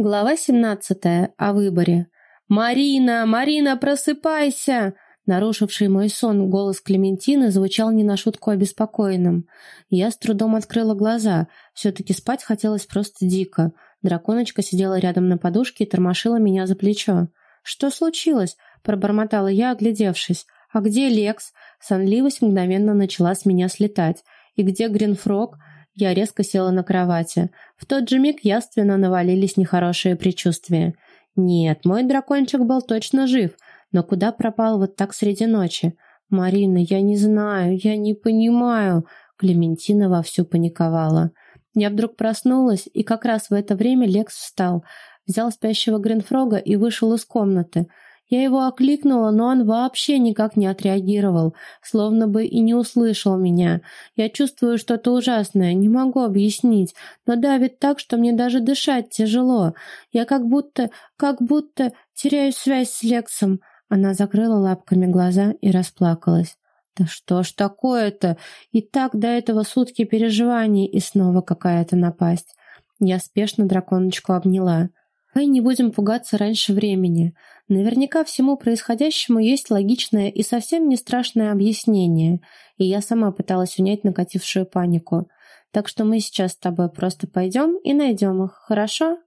Глава 17. О выборе. «Марина! Марина, просыпайся!» Нарушивший мой сон голос Клементины звучал не на шутку обеспокоенным. Я с трудом открыла глаза. Все-таки спать хотелось просто дико. Драконочка сидела рядом на подушке и тормошила меня за плечо. «Что случилось?» – пробормотала я, оглядевшись. «А где Лекс?» Сонливость мгновенно начала с меня слетать. «И где Гринфрог?» Я резко села на кровати. В тот же миг яственно навалились нехорошие предчувствия. Нет, мой дракончик был точно жив, но куда пропал вот так среди ночи? Марина, я не знаю, я не понимаю. Клементина вовсю паниковала. Я вдруг проснулась, и как раз в это время Лекс встал, взял спящего Гринфрога и вышел из комнаты. Я его окликнула, но он вообще никак не отреагировал, словно бы и не услышал меня. Я чувствую что-то ужасное, не могу объяснить, но давит так, что мне даже дышать тяжело. Я как будто, как будто теряю связь с Лексом. Она закрыла лапками глаза и расплакалась. Да что ж такое-то? И так до этого сутки переживаний, и снова какая-то напасть. Я спешно драконочку обняла. Давай не будем пугаться раньше времени. Наверняка всему происходящему есть логичное и совсем не страшное объяснение, и я сама пыталась унять накатившую панику. Так что мы сейчас с тобой просто пойдем и найдем их, хорошо?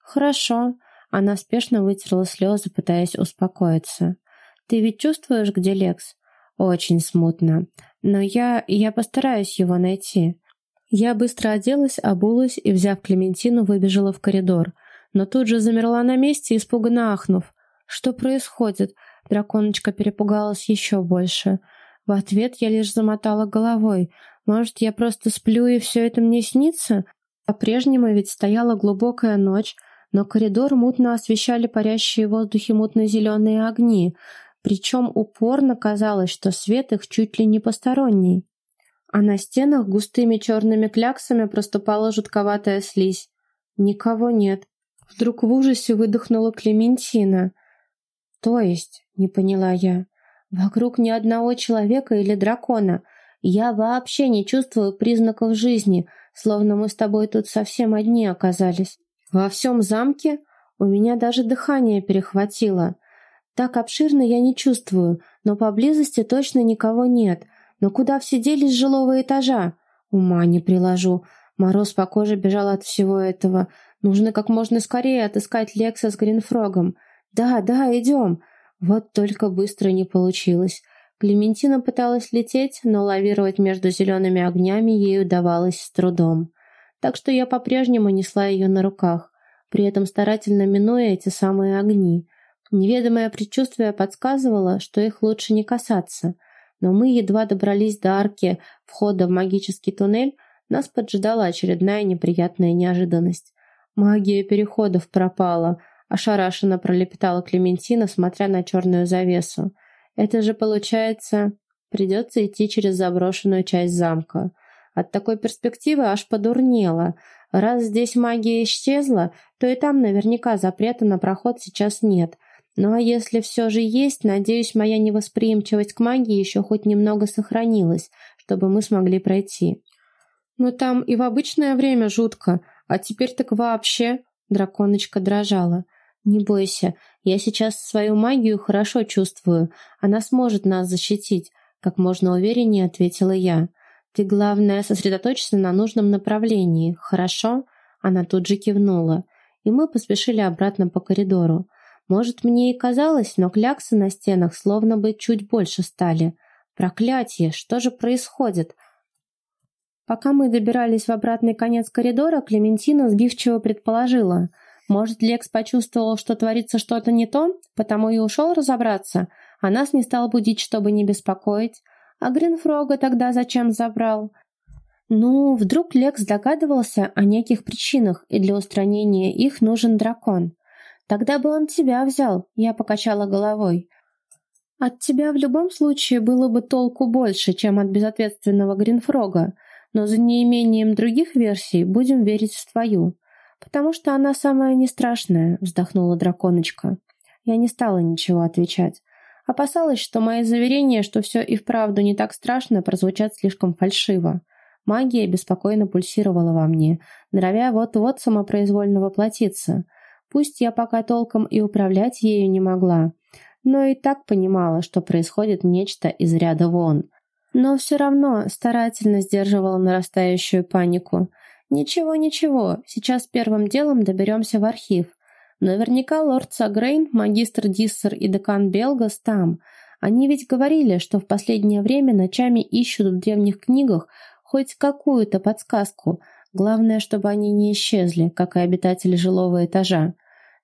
Хорошо. Она спешно вытерла слезы, пытаясь успокоиться. Ты ведь чувствуешь, где Лекс? Очень смутно. Но я... я постараюсь его найти. Я быстро оделась, обулась и, взяв Клементину, выбежала в коридор — но тут же замерла на месте, испуганно ахнув. «Что происходит?» Драконочка перепугалась еще больше. В ответ я лишь замотала головой. «Может, я просто сплю, и все это мне снится?» По-прежнему ведь стояла глубокая ночь, но коридор мутно освещали парящие в воздухе мутно-зеленые огни, причем упорно казалось, что свет их чуть ли не посторонний. А на стенах густыми черными кляксами проступала жутковатая слизь. Никого нет. Вдруг в ужасе выдохнула Клементина. «То есть?» — не поняла я. «Вокруг ни одного человека или дракона. Я вообще не чувствую признаков жизни, словно мы с тобой тут совсем одни оказались. Во всем замке у меня даже дыхание перехватило. Так обширно я не чувствую, но поблизости точно никого нет. Но куда все делись жилого этажа? Ума не приложу. Мороз по коже бежал от всего этого. Нужно как можно скорее отыскать Лекса с Гринфрогом. Да, да, идем. Вот только быстро не получилось. Клементина пыталась лететь, но лавировать между зелеными огнями ей удавалось с трудом. Так что я по-прежнему несла ее на руках, при этом старательно минуя эти самые огни. Неведомое предчувствие подсказывало, что их лучше не касаться. Но мы едва добрались до арки входа в магический туннель, нас поджидала очередная неприятная неожиданность. Магия переходов пропала, ошарашенно пролепетала Клементина, смотря на черную завесу. Это же получается, придется идти через заброшенную часть замка. От такой перспективы аж подурнело. Раз здесь магия исчезла, то и там наверняка запрета на проход сейчас нет. Ну а если все же есть, надеюсь, моя невосприимчивость к магии еще хоть немного сохранилась, чтобы мы смогли пройти. Но там и в обычное время жутко, а теперь так вообще...» Драконочка дрожала. «Не бойся, я сейчас свою магию хорошо чувствую. Она сможет нас защитить», — как можно увереннее ответила я. «Ты, главное, сосредоточься на нужном направлении, хорошо?» Она тут же кивнула, и мы поспешили обратно по коридору. Может, мне и казалось, но кляксы на стенах словно бы чуть больше стали. Проклятие, что же происходит? Пока мы добирались в обратный конец коридора, Клементина сбивчиво предположила. Может, Лекс почувствовал, что творится что-то не то, потому и ушел разобраться, а нас не стал будить, чтобы не беспокоить. А Гринфрога тогда зачем забрал? Ну, вдруг Лекс догадывался о неких причинах, и для устранения их нужен дракон. Тогда бы он тебя взял, я покачала головой. От тебя в любом случае было бы толку больше, чем от безответственного Гринфрога но за неимением других версий будем верить в твою, потому что она самая нестрашная», — вздохнула драконочка. Я не стала ничего отвечать. Опасалась, что мои заверения, что все и вправду не так страшно, прозвучат слишком фальшиво. Магия беспокойно пульсировала во мне, норовя вот-вот самопроизвольно воплотиться. Пусть я пока толком и управлять ею не могла, но и так понимала, что происходит нечто из ряда вон. Но все равно старательно сдерживала нарастающую панику. «Ничего, ничего, сейчас первым делом доберемся в архив. Наверняка лорд Сагрейн, магистр Диссер и декан Белгас там. Они ведь говорили, что в последнее время ночами ищут в древних книгах хоть какую-то подсказку. Главное, чтобы они не исчезли, как и обитатели жилого этажа.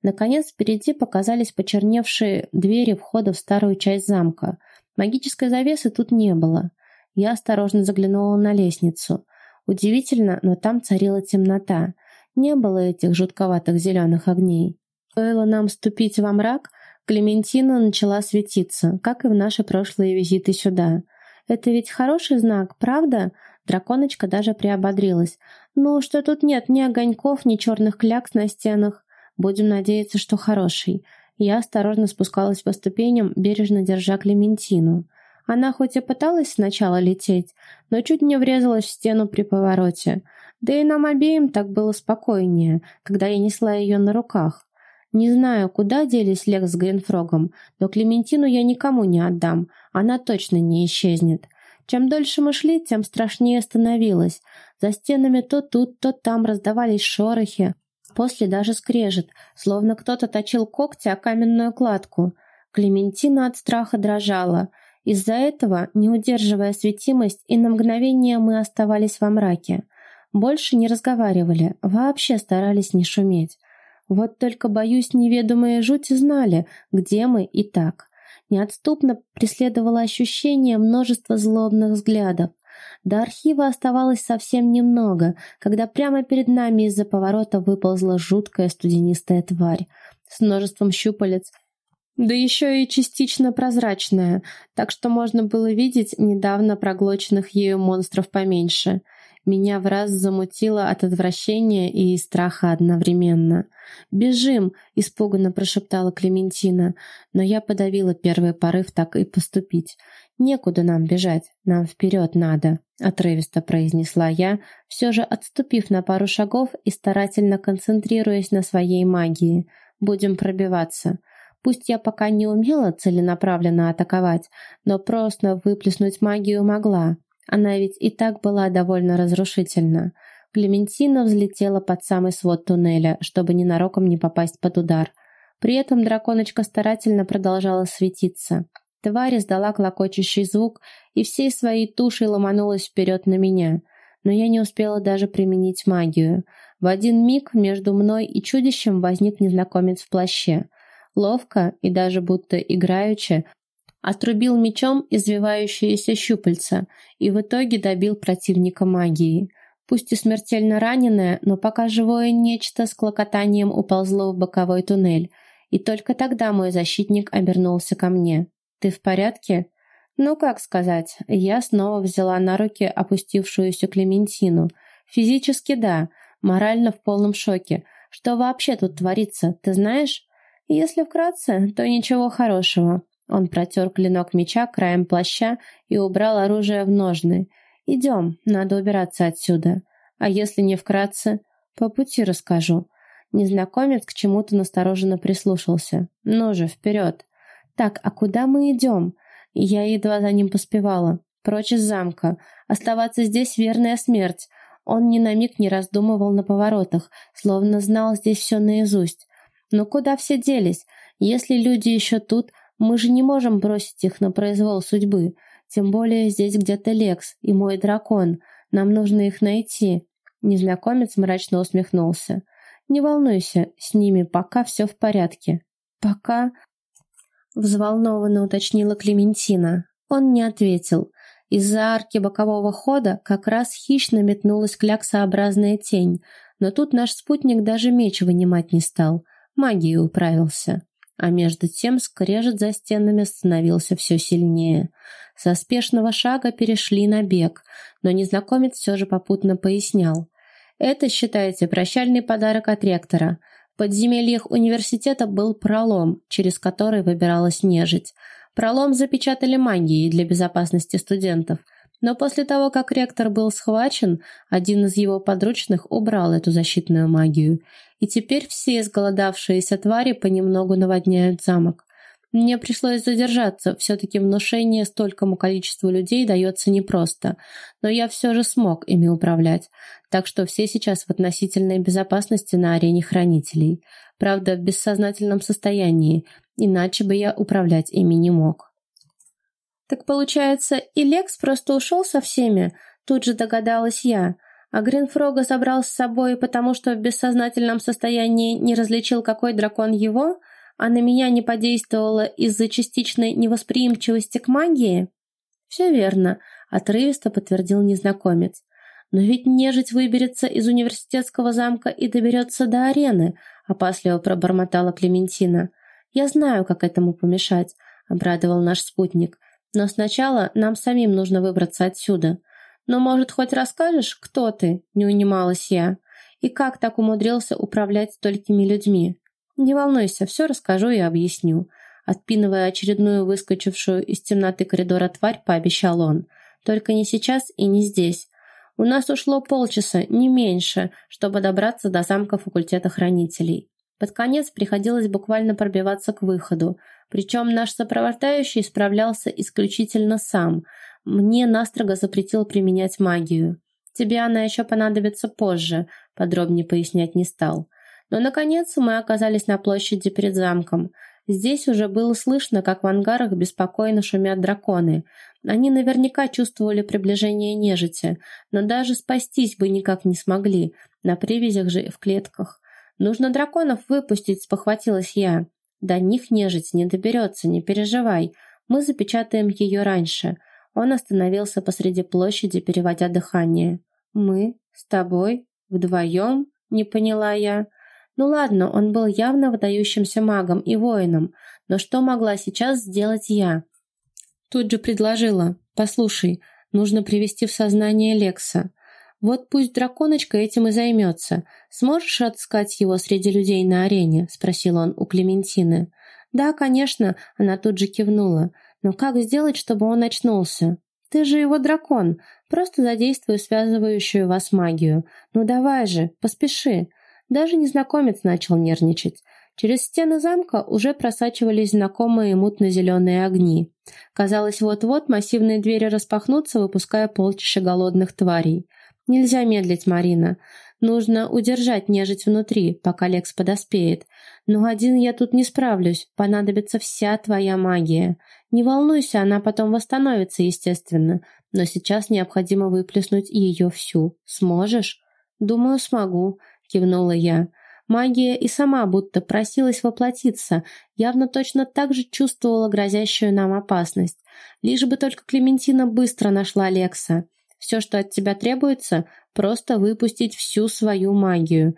Наконец, впереди показались почерневшие двери входа в старую часть замка. Магической завесы тут не было. Я осторожно заглянула на лестницу. Удивительно, но там царила темнота. Не было этих жутковатых зеленых огней. Стоило нам ступить во мрак, Клементина начала светиться, как и в наши прошлые визиты сюда. Это ведь хороший знак, правда? Драконочка даже приободрилась. Ну, что тут нет ни огоньков, ни черных клякс на стенах. Будем надеяться, что хороший. Я осторожно спускалась по ступеням, бережно держа Клементину. Она хоть и пыталась сначала лететь, но чуть не врезалась в стену при повороте. Да и нам обеим так было спокойнее, когда я несла ее на руках. Не знаю, куда делись Лекс с Гринфрогом, но Клементину я никому не отдам, она точно не исчезнет. Чем дольше мы шли, тем страшнее становилось. За стенами то тут, то там раздавались шорохи, после даже скрежет, словно кто-то точил когти о каменную кладку. Клементина от страха дрожала. Из-за этого, не удерживая светимость, и на мгновение мы оставались во мраке. Больше не разговаривали, вообще старались не шуметь. Вот только, боюсь, неведомые жути знали, где мы и так. Неотступно преследовало ощущение множества злобных взглядов. До архива оставалось совсем немного, когда прямо перед нами из-за поворота выползла жуткая студенистая тварь с множеством щупалец, да еще и частично прозрачная, так что можно было видеть недавно проглоченных ею монстров поменьше — меня в раз замутило от отвращения и страха одновременно. «Бежим!» — испуганно прошептала Клементина, но я подавила первый порыв так и поступить. «Некуда нам бежать, нам вперед надо», — отрывисто произнесла я, все же отступив на пару шагов и старательно концентрируясь на своей магии. «Будем пробиваться». Пусть я пока не умела целенаправленно атаковать, но просто выплеснуть магию могла. Она ведь и так была довольно разрушительна. Клементина взлетела под самый свод туннеля, чтобы ненароком не попасть под удар. При этом драконочка старательно продолжала светиться. Тварь издала клокочущий звук и всей своей тушей ломанулась вперед на меня. Но я не успела даже применить магию. В один миг между мной и чудищем возник незнакомец в плаще. Ловко и даже будто играючи отрубил мечом извивающиеся щупальца и в итоге добил противника магией. Пусть и смертельно раненое, но пока живое нечто с клокотанием уползло в боковой туннель, и только тогда мой защитник обернулся ко мне. «Ты в порядке?» «Ну, как сказать?» Я снова взяла на руки опустившуюся Клементину. «Физически да, морально в полном шоке. Что вообще тут творится, ты знаешь?» «Если вкратце, то ничего хорошего. Он протер клинок меча краем плаща и убрал оружие в ножны. «Идем, надо убираться отсюда. А если не вкратце, по пути расскажу». Незнакомец к чему-то настороженно прислушался. «Ну же, вперед!» «Так, а куда мы идем?» Я едва за ним поспевала. Прочь из замка. Оставаться здесь — верная смерть. Он ни на миг не раздумывал на поворотах, словно знал здесь все наизусть. Но куда все делись? Если люди еще тут, мы же не можем бросить их на произвол судьбы. Тем более здесь где-то Лекс и мой дракон. Нам нужно их найти. Незнакомец мрачно усмехнулся. Не волнуйся, с ними пока все в порядке. Пока... Взволнованно уточнила Клементина. Он не ответил. Из-за арки бокового хода как раз хищно метнулась кляксообразная тень, но тут наш спутник даже меч вынимать не стал. Магией управился а между тем скрежет за стенами становился все сильнее. Со спешного шага перешли на бег, но незнакомец все же попутно пояснял. «Это, считайте, прощальный подарок от ректора. В подземельях университета был пролом, через который выбиралась нежить. Пролом запечатали магией для безопасности студентов, но после того, как ректор был схвачен, один из его подручных убрал эту защитную магию. И теперь все изголодавшиеся твари понемногу наводняют замок. Мне пришлось задержаться, все-таки внушение столькому количеству людей дается непросто, но я все же смог ими управлять, так что все сейчас в относительной безопасности на арене хранителей. Правда, в бессознательном состоянии, иначе бы я управлять ими не мог. «Так получается, и Лекс просто ушел со всеми?» Тут же догадалась я. А Гринфрога забрал с собой, потому что в бессознательном состоянии не различил, какой дракон его, а на меня не подействовало из-за частичной невосприимчивости к магии? Все верно, отрывисто подтвердил незнакомец. Но ведь нежить выберется из университетского замка и доберется до арены, опасливо пробормотала Клементина. Я знаю, как этому помешать, обрадовал наш спутник. Но сначала нам самим нужно выбраться отсюда. Но, может, хоть расскажешь, кто ты?» — не унималась я. «И как так умудрился управлять столькими людьми?» «Не волнуйся, все расскажу и объясню». Отпинывая очередную выскочившую из темноты коридора тварь, пообещал он. «Только не сейчас и не здесь. У нас ушло полчаса, не меньше, чтобы добраться до замка факультета хранителей. Под конец приходилось буквально пробиваться к выходу, причем наш сопровождающий справлялся исключительно сам — мне настрого запретил применять магию. Тебе она еще понадобится позже, подробнее пояснять не стал. Но, наконец, мы оказались на площади перед замком. Здесь уже было слышно, как в ангарах беспокойно шумят драконы. Они наверняка чувствовали приближение нежити, но даже спастись бы никак не смогли, на привязях же и в клетках. «Нужно драконов выпустить», — спохватилась я. «До них нежить не доберется, не переживай. Мы запечатаем ее раньше. Он остановился посреди площади, переводя дыхание. «Мы? С тобой? Вдвоем?» — не поняла я. Ну ладно, он был явно выдающимся магом и воином, но что могла сейчас сделать я? Тут же предложила. «Послушай, нужно привести в сознание Лекса. Вот пусть драконочка этим и займется. Сможешь отыскать его среди людей на арене?» — спросил он у Клементины. «Да, конечно», — она тут же кивнула. Но как сделать, чтобы он очнулся? Ты же его дракон. Просто задействуй связывающую вас магию. Ну давай же, поспеши. Даже незнакомец начал нервничать. Через стены замка уже просачивались знакомые мутно-зеленые огни. Казалось, вот-вот массивные двери распахнутся, выпуская полчища голодных тварей. Нельзя медлить, Марина. Нужно удержать нежить внутри, пока Лекс подоспеет. Но один я тут не справлюсь, понадобится вся твоя магия. Не волнуйся, она потом восстановится, естественно, но сейчас необходимо выплеснуть ее всю. Сможешь? Думаю, смогу, кивнула я. Магия и сама будто просилась воплотиться, явно точно так же чувствовала грозящую нам опасность. Лишь бы только Клементина быстро нашла Лекса. Все, что от тебя требуется, просто выпустить всю свою магию.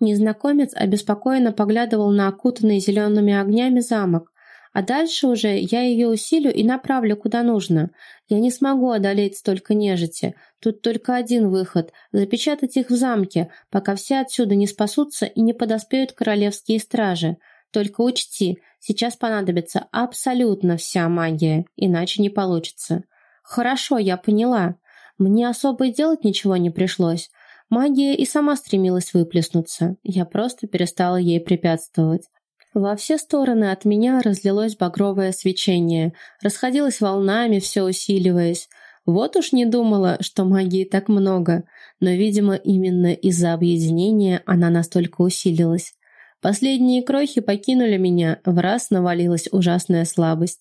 Незнакомец обеспокоенно поглядывал на окутанный зелеными огнями замок. А дальше уже я ее усилю и направлю куда нужно. Я не смогу одолеть столько нежити. Тут только один выход — запечатать их в замке, пока все отсюда не спасутся и не подоспеют королевские стражи. Только учти, сейчас понадобится абсолютно вся магия, иначе не получится. Хорошо, я поняла. Мне особо и делать ничего не пришлось. Магия и сама стремилась выплеснуться. Я просто перестала ей препятствовать. Во все стороны от меня разлилось багровое свечение, расходилось волнами, все усиливаясь. Вот уж не думала, что магии так много, но, видимо, именно из-за объединения она настолько усилилась. Последние крохи покинули меня, в раз навалилась ужасная слабость.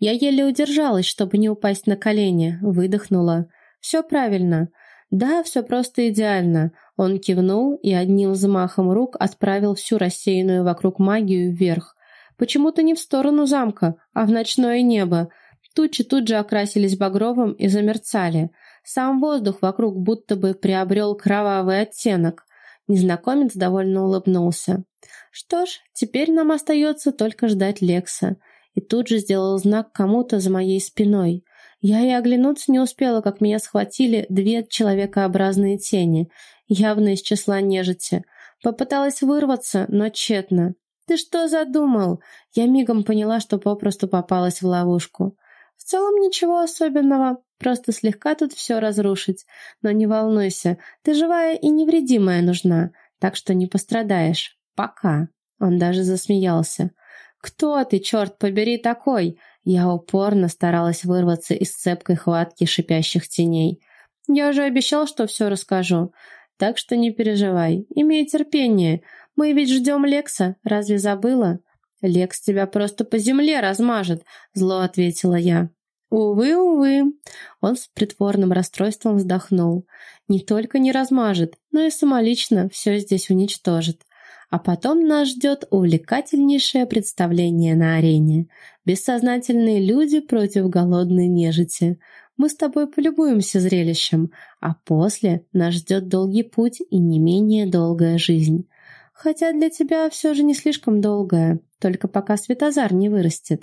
Я еле удержалась, чтобы не упасть на колени, выдохнула. «Все правильно. Да, все просто идеально». Он кивнул и одним взмахом рук отправил всю рассеянную вокруг магию вверх. Почему-то не в сторону замка, а в ночное небо. Тучи тут же окрасились багровым и замерцали. Сам воздух вокруг будто бы приобрел кровавый оттенок. Незнакомец довольно улыбнулся. «Что ж, теперь нам остается только ждать Лекса». И тут же сделал знак кому-то за моей спиной. Я и оглянуться не успела, как меня схватили две человекообразные тени, явно из числа нежити. Попыталась вырваться, но тщетно. «Ты что задумал?» Я мигом поняла, что попросту попалась в ловушку. «В целом ничего особенного, просто слегка тут все разрушить. Но не волнуйся, ты живая и невредимая нужна. так что не пострадаешь. Пока». Он даже засмеялся. «Кто ты, черт побери, такой?» Я упорно старалась вырваться из цепкой хватки шипящих теней. «Я же обещал, что все расскажу. Так что не переживай, имей терпение. Мы ведь ждем Лекса, разве забыла?» «Лекс тебя просто по земле размажет», — зло ответила я. «Увы, увы!» Он с притворным расстройством вздохнул. «Не только не размажет, но и самолично все здесь уничтожит. А потом нас ждет увлекательнейшее представление на арене. Бессознательные люди против голодной нежити. Мы с тобой полюбуемся зрелищем, а после нас ждет долгий путь и не менее долгая жизнь. Хотя для тебя все же не слишком долгая, только пока Светозар не вырастет.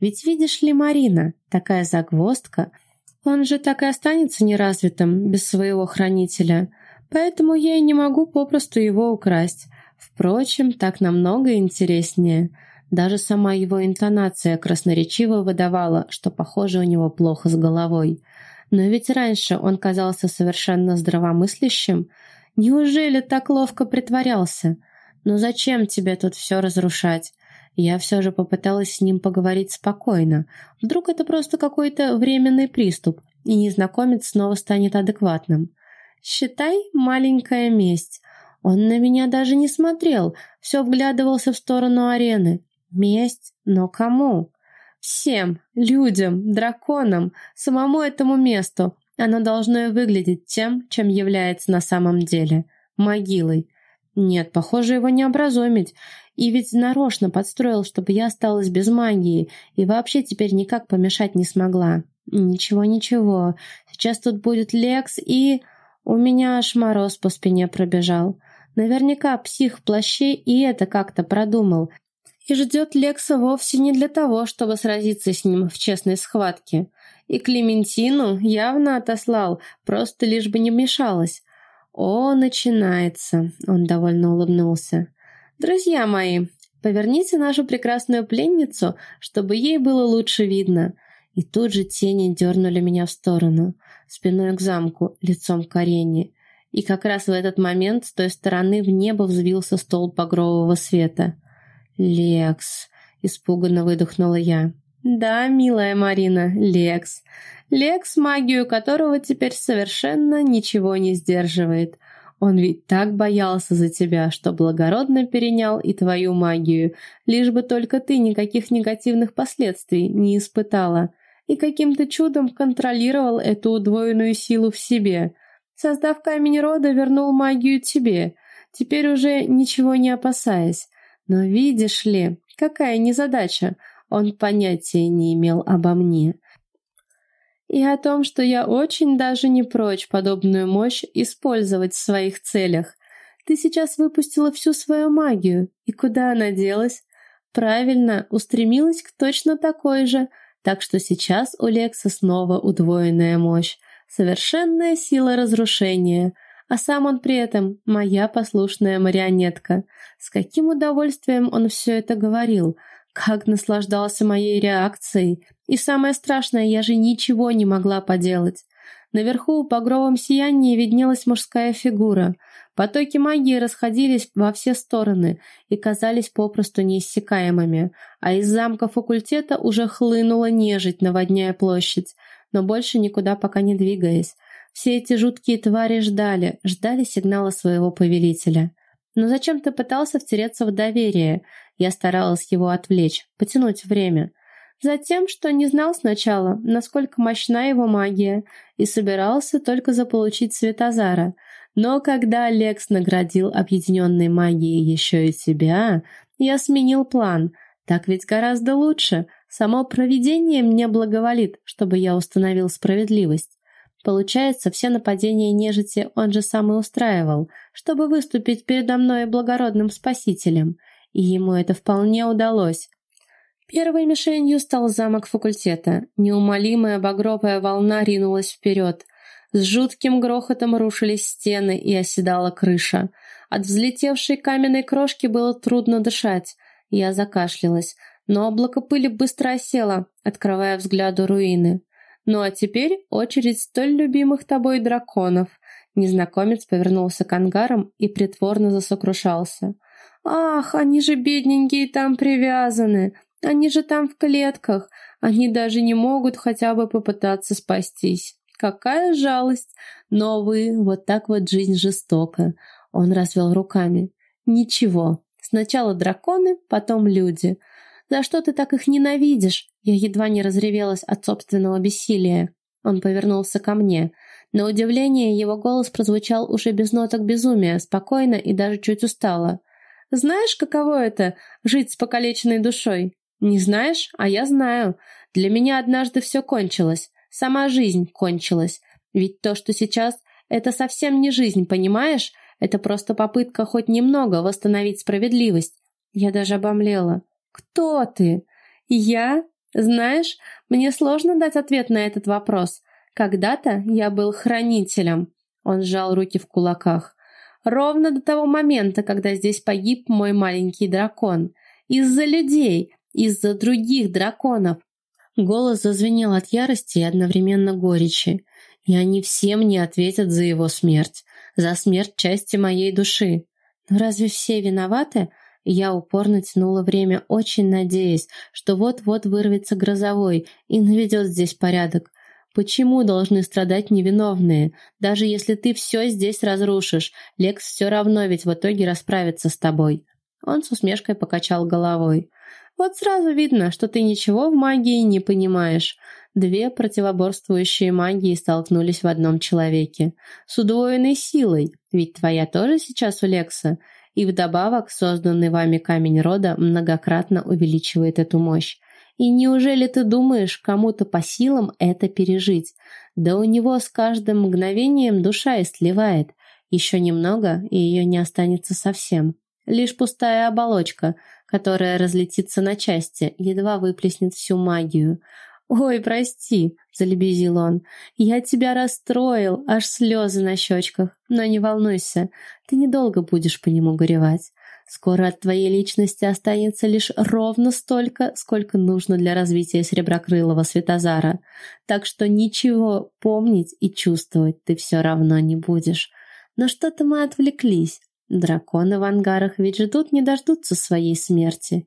Ведь видишь ли, Марина, такая загвоздка, он же так и останется неразвитым, без своего хранителя. Поэтому я и не могу попросту его украсть. Впрочем, так намного интереснее. Даже сама его интонация красноречиво выдавала, что, похоже, у него плохо с головой. Но ведь раньше он казался совершенно здравомыслящим. Неужели так ловко притворялся? Но зачем тебе тут все разрушать? Я все же попыталась с ним поговорить спокойно. Вдруг это просто какой-то временный приступ, и незнакомец снова станет адекватным. Считай, маленькая месть. Он на меня даже не смотрел, все вглядывался в сторону арены. Месть? Но кому? Всем, людям, драконам, самому этому месту. Оно должно и выглядеть тем, чем является на самом деле – могилой. Нет, похоже, его не образумить. И ведь нарочно подстроил, чтобы я осталась без магии, и вообще теперь никак помешать не смогла. Ничего, ничего. Сейчас тут будет Лекс, и... У меня аж мороз по спине пробежал. Наверняка псих в плаще и это как-то продумал. И ждет Лекса вовсе не для того, чтобы сразиться с ним в честной схватке. И Клементину явно отослал, просто лишь бы не мешалась. «О, начинается!» — он довольно улыбнулся. «Друзья мои, поверните нашу прекрасную пленницу, чтобы ей было лучше видно». И тут же тени дернули меня в сторону, спиной к замку, лицом к арене. И как раз в этот момент с той стороны в небо взвился столб багрового света. «Лекс!» — испуганно выдохнула я. «Да, милая Марина, Лекс. Лекс, магию которого теперь совершенно ничего не сдерживает. Он ведь так боялся за тебя, что благородно перенял и твою магию, лишь бы только ты никаких негативных последствий не испытала, и каким-то чудом контролировал эту удвоенную силу в себе. Создав камень рода, вернул магию тебе, теперь уже ничего не опасаясь. Но видишь ли, какая незадача, он понятия не имел обо мне и о том, что я очень даже не прочь подобную мощь использовать в своих целях. Ты сейчас выпустила всю свою магию, и куда она делась? Правильно, устремилась к точно такой же, так что сейчас у Лекса снова удвоенная мощь, совершенная сила разрушения, а сам он при этом моя послушная марионетка. С каким удовольствием он все это говорил — как наслаждался моей реакцией. И самое страшное, я же ничего не могла поделать. Наверху по багровом сиянии виднелась мужская фигура. Потоки магии расходились во все стороны и казались попросту неиссякаемыми, а из замка факультета уже хлынула нежить, наводняя площадь, но больше никуда пока не двигаясь. Все эти жуткие твари ждали, ждали сигнала своего повелителя. Но зачем ты пытался втереться в доверие? Я старалась его отвлечь, потянуть время. Затем, что не знал сначала, насколько мощна его магия, и собирался только заполучить Светозара. Но когда Лекс наградил объединенной магией еще и себя, я сменил план. Так ведь гораздо лучше. Само провидение мне благоволит, чтобы я установил справедливость. Получается, все нападения нежити он же сам и устраивал, чтобы выступить передо мной благородным спасителем, и ему это вполне удалось. Первой мишенью стал замок факультета. Неумолимая багровая волна ринулась вперед. С жутким грохотом рушились стены и оседала крыша. От взлетевшей каменной крошки было трудно дышать. Я закашлялась, но облако пыли быстро осело, открывая взгляду руины. Ну а теперь очередь столь любимых тобой драконов. Незнакомец повернулся к ангарам и притворно засокрушался. «Ах, они же бедненькие там привязаны! Они же там в клетках! Они даже не могут хотя бы попытаться спастись! Какая жалость! Но, вы, вот так вот жизнь жестока!» Он развел руками. «Ничего, сначала драконы, потом люди. За что ты так их ненавидишь?» Я едва не разревелась от собственного бессилия. Он повернулся ко мне. На удивление его голос прозвучал уже без ноток безумия, спокойно и даже чуть устало. «Знаешь, каково это — жить с покалеченной душой?» «Не знаешь? А я знаю. Для меня однажды все кончилось. Сама жизнь кончилась. Ведь то, что сейчас, это совсем не жизнь, понимаешь? Это просто попытка хоть немного восстановить справедливость. Я даже обомлела. «Кто ты?» «Я? Знаешь, мне сложно дать ответ на этот вопрос. Когда-то я был хранителем. Он сжал руки в кулаках. Ровно до того момента, когда здесь погиб мой маленький дракон. Из-за людей, из-за других драконов. Голос зазвенел от ярости и одновременно горечи. И они всем не ответят за его смерть, за смерть части моей души. Но разве все виноваты? Я упорно тянула время, очень надеясь, что вот-вот вырвется грозовой и наведет здесь порядок. Почему должны страдать невиновные? Даже если ты все здесь разрушишь, Лекс все равно ведь в итоге расправится с тобой. Он с усмешкой покачал головой. Вот сразу видно, что ты ничего в магии не понимаешь. Две противоборствующие магии столкнулись в одном человеке. С удвоенной силой, ведь твоя тоже сейчас у Лекса. И вдобавок созданный вами камень рода многократно увеличивает эту мощь. И неужели ты думаешь, кому-то по силам это пережить? Да у него с каждым мгновением душа истлевает. Еще немного, и ее не останется совсем. Лишь пустая оболочка, которая разлетится на части, едва выплеснет всю магию. «Ой, прости», — залебезил он, — «я тебя расстроил, аж слезы на щечках. Но не волнуйся, ты недолго будешь по нему горевать. Скоро от твоей личности останется лишь ровно столько, сколько нужно для развития Среброкрылого Светозара. Так что ничего помнить и чувствовать ты все равно не будешь. Но что-то мы отвлеклись. Драконы в ангарах ведь ждут не дождутся своей смерти.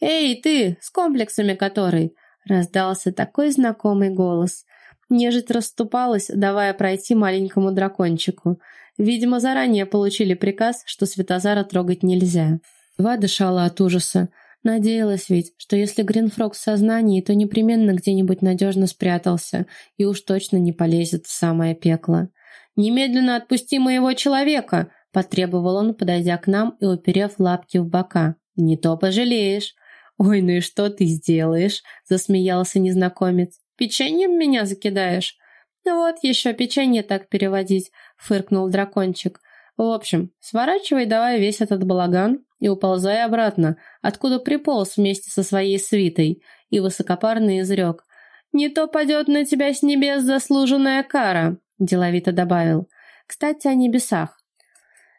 «Эй, ты, с комплексами который!» Раздался такой знакомый голос. Нежить расступалась, давая пройти маленькому дракончику. Видимо, заранее получили приказ, что Светозара трогать нельзя. Ва дышала от ужаса. Надеялась ведь, что если Гринфрог в сознании, то непременно где-нибудь надежно спрятался и уж точно не полезет в самое пекло. «Немедленно отпусти моего человека!» – потребовал он, подойдя к нам и уперев лапки в бока. «Не то пожалеешь!» «Ой, ну и что ты сделаешь?» – засмеялся незнакомец. «Печеньем меня закидаешь?» «Вот еще печенье так переводить», — фыркнул дракончик. «В общем, сворачивай давай весь этот балаган и уползай обратно, откуда приполз вместе со своей свитой», и высокопарный изрек. «Не то падет на тебя с небес заслуженная кара», — деловито добавил. «Кстати, о небесах.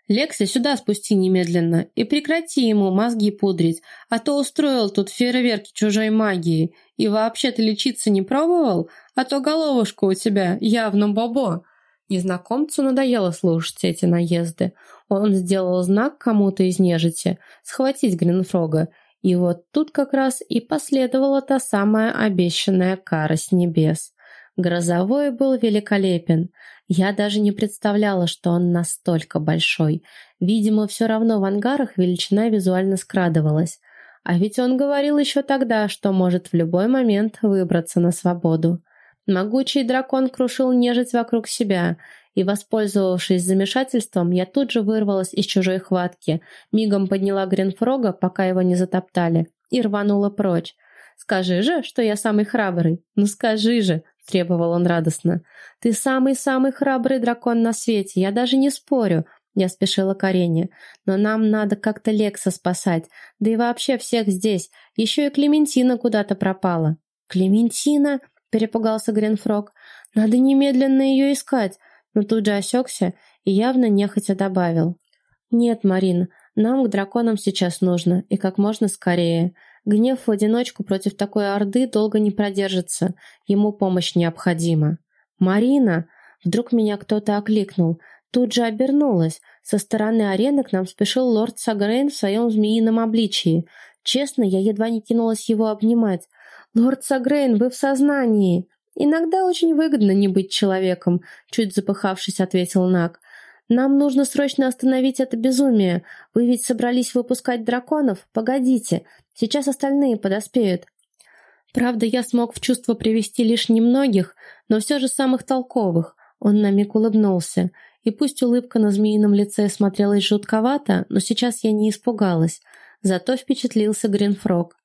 Лекси сюда спусти немедленно и прекрати ему мозги пудрить, а то устроил тут фейерверки чужой магии. И вообще ты лечиться не пробовал? А то головушка у тебя явно бобо». Незнакомцу надоело слушать эти наезды. Он сделал знак кому-то из нежити схватить Гринфрога, и вот тут как раз и последовала та самая обещанная кара с небес. Грозовой был великолепен. Я даже не представляла, что он настолько большой. Видимо, все равно в ангарах величина визуально скрадывалась. А ведь он говорил еще тогда, что может в любой момент выбраться на свободу. Могучий дракон крушил нежить вокруг себя, и, воспользовавшись замешательством, я тут же вырвалась из чужой хватки, мигом подняла Гринфрога, пока его не затоптали, и рванула прочь. «Скажи же, что я самый храбрый! Ну скажи же!» — требовал он радостно. «Ты самый-самый храбрый дракон на свете, я даже не спорю!» Я спешила к арене. «Но нам надо как-то Лекса спасать, да и вообще всех здесь. Еще и Клементина куда-то пропала». «Клементина?» — перепугался Гринфрог. «Надо немедленно ее искать!» Но тут же осекся и явно нехотя добавил. «Нет, Марин, нам к драконам сейчас нужно, и как можно скорее. Гнев в одиночку против такой орды долго не продержится, ему помощь необходима. «Марина!» Вдруг меня кто-то окликнул. тут же обернулась. Со стороны арены к нам спешил лорд Сагрейн в своем змеином обличии. Честно, я едва не кинулась его обнимать. «Лорд Сагрейн, вы в сознании!» «Иногда очень выгодно не быть человеком», — чуть запыхавшись, ответил Нак. «Нам нужно срочно остановить это безумие. Вы ведь собрались выпускать драконов? Погодите, сейчас остальные подоспеют». Правда, я смог в чувство привести лишь немногих, но все же самых толковых. Он на миг улыбнулся. И пусть улыбка на змеином лице смотрелась жутковато, но сейчас я не испугалась. Зато впечатлился Гринфрог.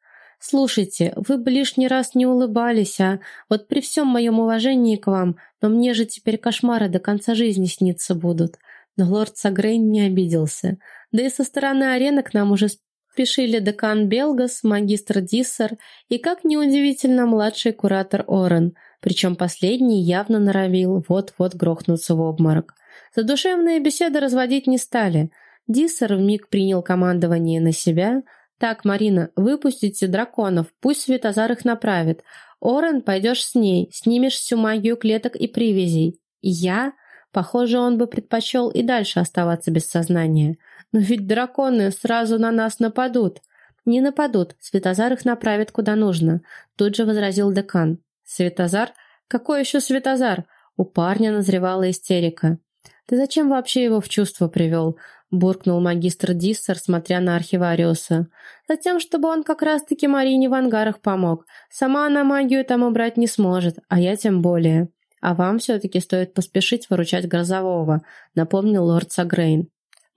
«Слушайте, вы бы лишний раз не улыбались, а? Вот при всем моем уважении к вам, но мне же теперь кошмары до конца жизни сниться будут». Но лорд Сагрейн не обиделся. Да и со стороны арены к нам уже спешили декан Белгас, магистр Диссер и, как неудивительно, младший куратор Орен, причем последний явно норовил вот-вот грохнуться в обморок. Задушевные беседы разводить не стали. Диссер вмиг принял командование на себя – «Так, Марина, выпустите драконов, пусть Светозар их направит. Орен, пойдешь с ней, снимешь всю магию клеток и привязей. Я? Похоже, он бы предпочел и дальше оставаться без сознания. Но ведь драконы сразу на нас нападут». «Не нападут, Светозар их направит куда нужно», — тут же возразил декан. «Светозар? Какой еще Светозар?» У парня назревала истерика. «Ты зачем вообще его в чувство привел?» буркнул магистр Диссер, смотря на архивариуса. «Затем, чтобы он как раз-таки Марине в ангарах помог. Сама она магию там убрать не сможет, а я тем более. А вам все-таки стоит поспешить выручать Грозового», — напомнил лорд Сагрейн.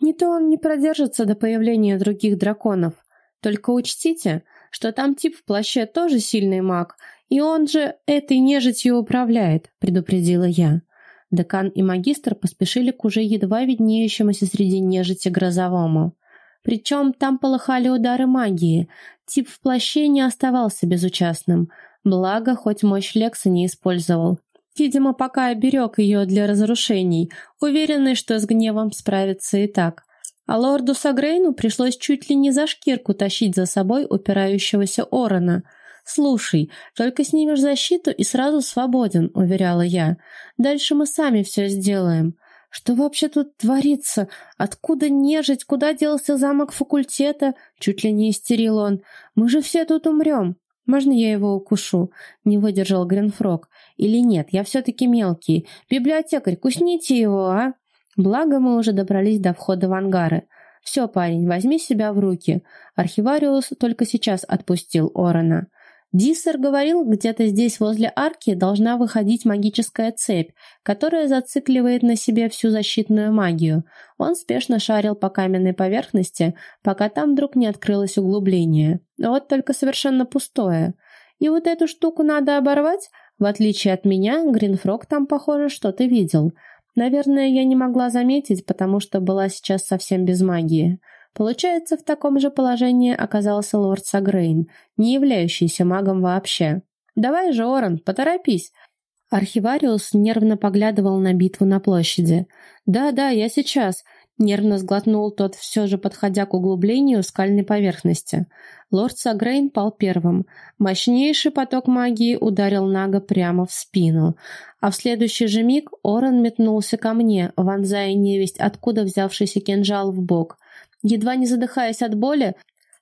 «Не то он не продержится до появления других драконов. Только учтите, что там тип в плаще тоже сильный маг, и он же этой нежитью управляет», — предупредила я. Декан и магистр поспешили к уже едва виднеющемуся среди нежити грозовому. Причем там полыхали удары магии. Тип в плаще не оставался безучастным. Благо, хоть мощь Лекса не использовал. Видимо, пока оберег ее для разрушений, уверенный, что с гневом справится и так. А лорду Сагрейну пришлось чуть ли не за шкирку тащить за собой упирающегося Орона — «Слушай, только снимешь защиту и сразу свободен», — уверяла я. «Дальше мы сами все сделаем». «Что вообще тут творится? Откуда нежить? Куда делся замок факультета?» Чуть ли не истерил он. «Мы же все тут умрем». «Можно я его укушу?» — не выдержал Гринфрог. «Или нет, я все-таки мелкий. Библиотекарь, кусните его, а?» Благо мы уже добрались до входа в ангары. «Все, парень, возьми себя в руки». Архивариус только сейчас отпустил Орона. Диссер говорил, где-то здесь возле арки должна выходить магическая цепь, которая зацикливает на себе всю защитную магию. Он спешно шарил по каменной поверхности, пока там вдруг не открылось углубление. Вот только совершенно пустое. И вот эту штуку надо оборвать? В отличие от меня, Гринфрог там, похоже, что-то видел. Наверное, я не могла заметить, потому что была сейчас совсем без магии. Получается, в таком же положении оказался лорд Сагрейн, не являющийся магом вообще. «Давай же, Оран, поторопись!» Архивариус нервно поглядывал на битву на площади. «Да-да, я сейчас!» Нервно сглотнул тот, все же подходя к углублению скальной поверхности. Лорд Сагрейн пал первым. Мощнейший поток магии ударил Нага прямо в спину. А в следующий же миг Оран метнулся ко мне, вонзая невесть, откуда взявшийся кинжал в бок. Едва не задыхаясь от боли